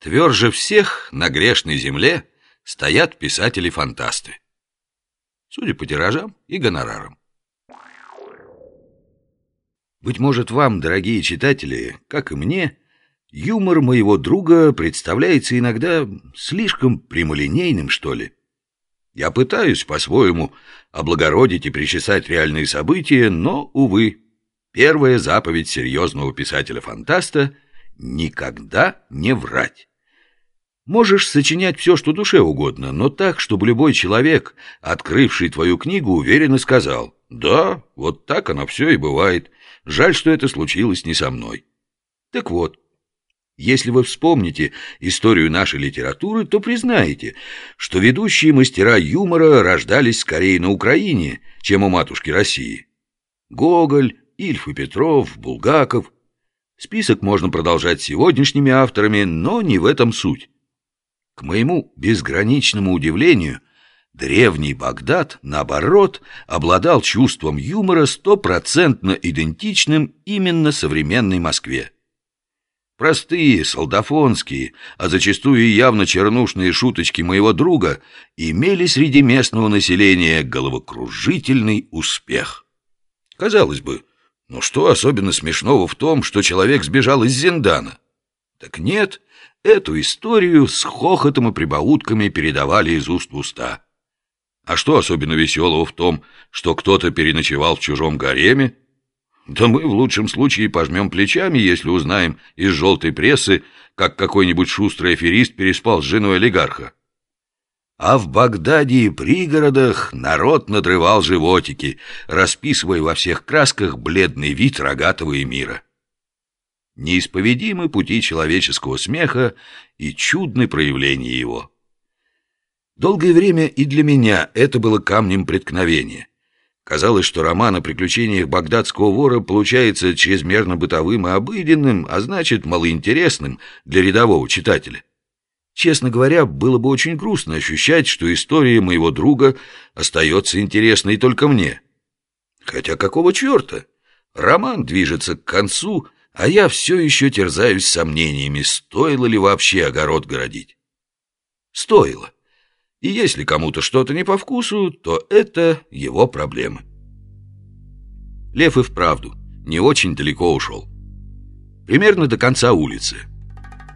Тверже всех на грешной земле стоят писатели-фантасты. Судя по тиражам и гонорарам. Быть может, вам, дорогие читатели, как и мне, юмор моего друга представляется иногда слишком прямолинейным, что ли. Я пытаюсь по-своему облагородить и причесать реальные события, но, увы, первая заповедь серьезного писателя-фантаста — никогда не врать. Можешь сочинять все, что душе угодно, но так, чтобы любой человек, открывший твою книгу, уверенно сказал «Да, вот так оно все и бывает. Жаль, что это случилось не со мной». Так вот, если вы вспомните историю нашей литературы, то признаете, что ведущие мастера юмора рождались скорее на Украине, чем у матушки России. Гоголь, Ильф и Петров, Булгаков. Список можно продолжать сегодняшними авторами, но не в этом суть. К моему безграничному удивлению, древний Багдад, наоборот, обладал чувством юмора стопроцентно идентичным именно современной Москве. Простые, солдафонские, а зачастую и явно чернушные шуточки моего друга имели среди местного населения головокружительный успех. Казалось бы, ну что особенно смешного в том, что человек сбежал из Зиндана? Так нет, эту историю с хохотом и прибаутками передавали из уст в уста. А что особенно веселого в том, что кто-то переночевал в чужом гареме? Да мы в лучшем случае пожмем плечами, если узнаем из желтой прессы, как какой-нибудь шустрый аферист переспал с женой олигарха. А в Багдаде и пригородах народ надрывал животики, расписывая во всех красках бледный вид рогатого эмира. Неисповедимы пути человеческого смеха и чудны проявления его. Долгое время и для меня это было камнем преткновения. Казалось, что роман о приключениях багдадского вора получается чрезмерно бытовым и обыденным, а значит, малоинтересным для рядового читателя. Честно говоря, было бы очень грустно ощущать, что история моего друга остается интересной только мне. Хотя какого черта? Роман движется к концу, а я все еще терзаюсь сомнениями, стоило ли вообще огород городить. Стоило. И если кому-то что-то не по вкусу, то это его проблемы. Лев и вправду не очень далеко ушел. Примерно до конца улицы.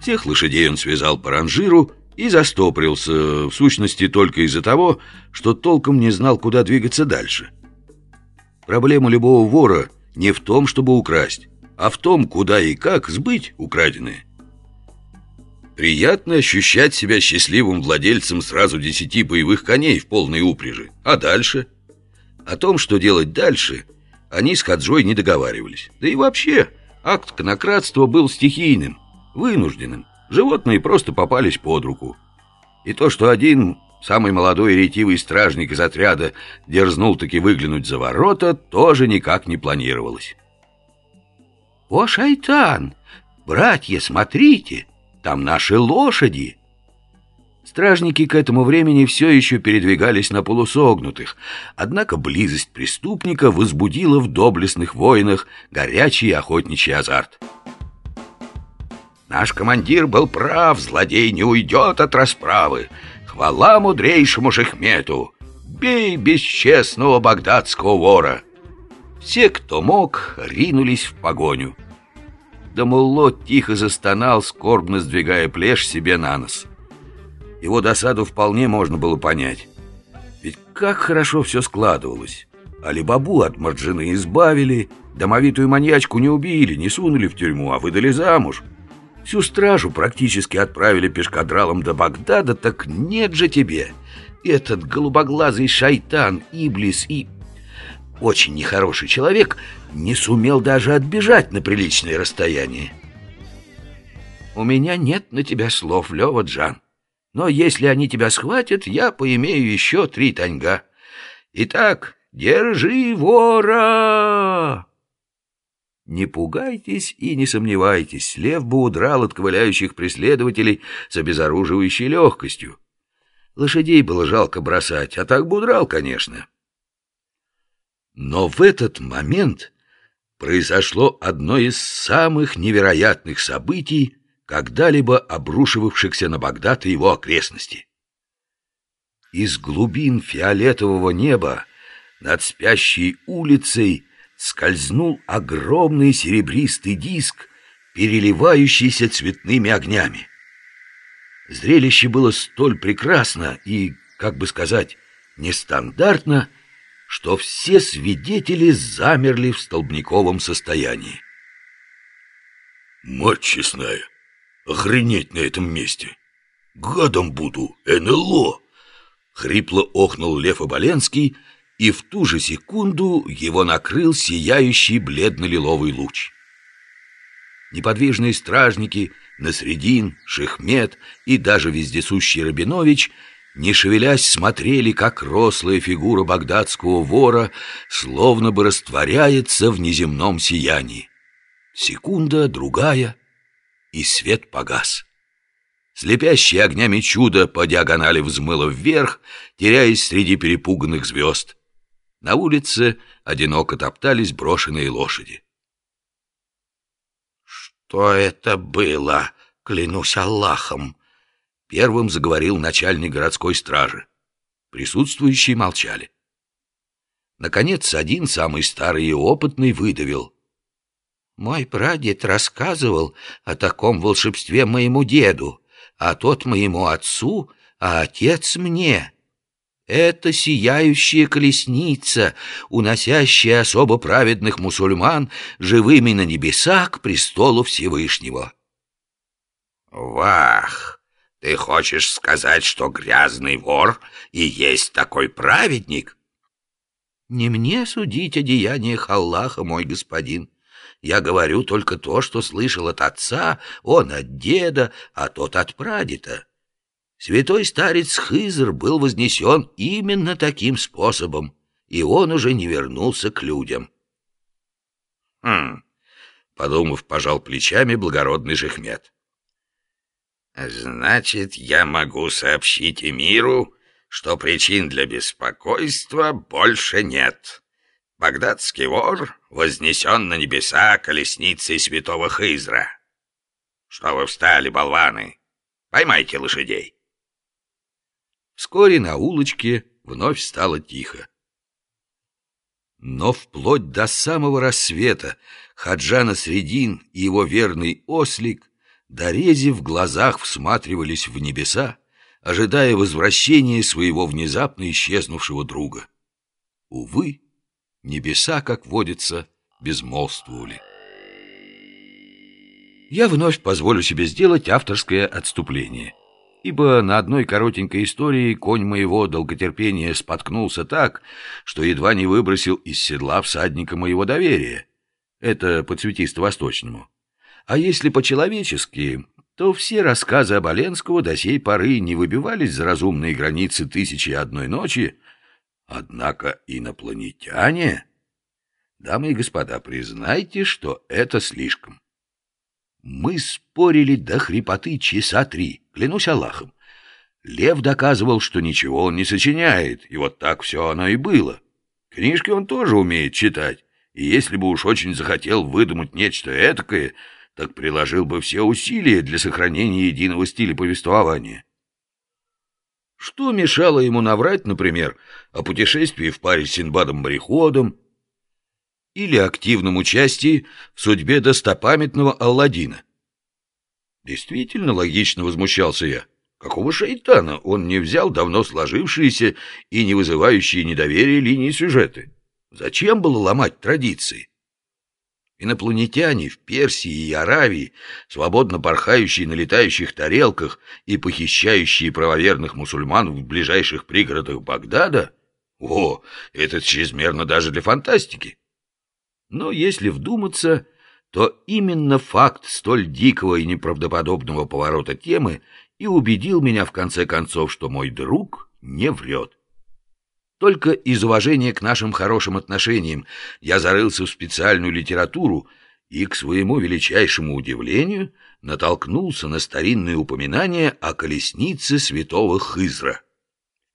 Всех лошадей он связал по ранжиру и застопрился, в сущности, только из-за того, что толком не знал, куда двигаться дальше. Проблема любого вора не в том, чтобы украсть, а в том, куда и как сбыть украденное. Приятно ощущать себя счастливым владельцем сразу десяти боевых коней в полной упряжи. А дальше? О том, что делать дальше, они с Хаджой не договаривались. Да и вообще, акт конократства был стихийным, вынужденным. Животные просто попались под руку. И то, что один, самый молодой и ретивый стражник из отряда, дерзнул таки выглянуть за ворота, тоже никак не планировалось. «О, шайтан! Братья, смотрите!» Там наши лошади!» Стражники к этому времени все еще передвигались на полусогнутых, однако близость преступника возбудила в доблестных воинах горячий охотничий азарт. «Наш командир был прав, злодей не уйдет от расправы. Хвала мудрейшему Шехмету! Бей бесчестного багдадского вора!» Все, кто мог, ринулись в погоню. Да Муллот тихо застонал, скорбно сдвигая плешь себе на нос. Его досаду вполне можно было понять. Ведь как хорошо все складывалось. Алибабу от Марджины избавили, домовитую маньячку не убили, не сунули в тюрьму, а выдали замуж. Всю стражу практически отправили пешкадралом до Багдада, так нет же тебе. Этот голубоглазый шайтан, Иблис и очень нехороший человек, не сумел даже отбежать на приличное расстояние. «У меня нет на тебя слов, Лева Джан, но если они тебя схватят, я поимею еще три таньга. Итак, держи вора!» Не пугайтесь и не сомневайтесь, лев бы удрал от ковыляющих преследователей с обезоруживающей легкостью. Лошадей было жалко бросать, а так бы удрал, конечно. Но в этот момент произошло одно из самых невероятных событий, когда-либо обрушивавшихся на Багдад и его окрестности. Из глубин фиолетового неба над спящей улицей скользнул огромный серебристый диск, переливающийся цветными огнями. Зрелище было столь прекрасно и, как бы сказать, нестандартно, что все свидетели замерли в столбниковом состоянии. «Мать честная, охренеть на этом месте! Гадом буду, НЛО!» Хрипло охнул Лев Оболенский, и в ту же секунду его накрыл сияющий бледно-лиловый луч. Неподвижные стражники, Насредин, Шехмет и даже вездесущий Рабинович, не шевелясь, смотрели, как рослая фигура багдадского вора словно бы растворяется в неземном сиянии. Секунда, другая, и свет погас. Слепящее огнями чудо по диагонали взмыло вверх, теряясь среди перепуганных звезд. На улице одиноко топтались брошенные лошади. «Что это было? Клянусь Аллахом!» Первым заговорил начальник городской стражи. Присутствующие молчали. Наконец, один самый старый и опытный выдавил. «Мой прадед рассказывал о таком волшебстве моему деду, а тот моему отцу, а отец мне. Это сияющая колесница, уносящая особо праведных мусульман живыми на небеса к престолу Всевышнего. Вах! Ты хочешь сказать, что грязный вор и есть такой праведник? Не мне судить о деяниях Аллаха, мой господин. Я говорю только то, что слышал от отца, он от деда, а тот от прадеда. Святой старец Хызр был вознесен именно таким способом, и он уже не вернулся к людям. Хм, подумав, пожал плечами благородный Жехмет. Значит, я могу сообщить миру, что причин для беспокойства больше нет. Багдадский вор вознесен на небеса колесницей святого Хызра. Что вы встали, болваны? Поймайте лошадей. Вскоре на улочке вновь стало тихо. Но вплоть до самого рассвета Хаджана Средин и его верный ослик, дорези в глазах всматривались в небеса, ожидая возвращения своего внезапно исчезнувшего друга. Увы, небеса, как водится, безмолвствовали. Я вновь позволю себе сделать авторское отступление — ибо на одной коротенькой истории конь моего долготерпения споткнулся так, что едва не выбросил из седла всадника моего доверия. Это по цветисто-восточному. А если по-человечески, то все рассказы об Оленского до сей поры не выбивались за разумные границы «Тысячи одной ночи», однако инопланетяне... Дамы и господа, признайте, что это слишком. Мы спорили до хрипоты часа три, клянусь Аллахом. Лев доказывал, что ничего он не сочиняет, и вот так все оно и было. Книжки он тоже умеет читать, и если бы уж очень захотел выдумать нечто этакое, так приложил бы все усилия для сохранения единого стиля повествования. Что мешало ему наврать, например, о путешествии в паре с Синбадом-мореходом, или активном участии в судьбе достопамятного Алладина. Действительно логично возмущался я. Какого шайтана он не взял давно сложившиеся и не вызывающие недоверия линии сюжеты? Зачем было ломать традиции? Инопланетяне в Персии и Аравии, свободно порхающие на летающих тарелках и похищающие правоверных мусульман в ближайших пригородах Багдада? О, это чрезмерно даже для фантастики. Но если вдуматься, то именно факт столь дикого и неправдоподобного поворота темы и убедил меня в конце концов, что мой друг не врет. Только из уважения к нашим хорошим отношениям я зарылся в специальную литературу и, к своему величайшему удивлению, натолкнулся на старинные упоминания о колеснице святого Хызра.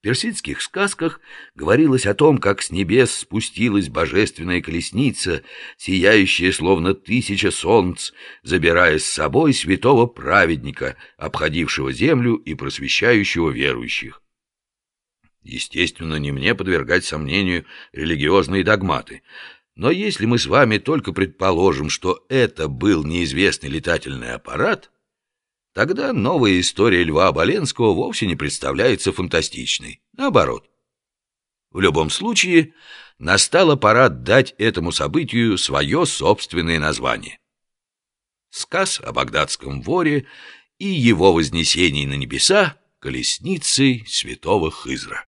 Персидских сказках говорилось о том, как с небес спустилась божественная колесница, сияющая словно тысяча солнц, забирая с собой святого праведника, обходившего землю и просвещающего верующих. Естественно, не мне подвергать сомнению религиозные догматы, но если мы с вами только предположим, что это был неизвестный летательный аппарат, тогда новая история Льва Оболенского вовсе не представляется фантастичной. Наоборот. В любом случае, настала пора дать этому событию свое собственное название. Сказ о багдадском воре и его вознесении на небеса колесницей святого Хызра.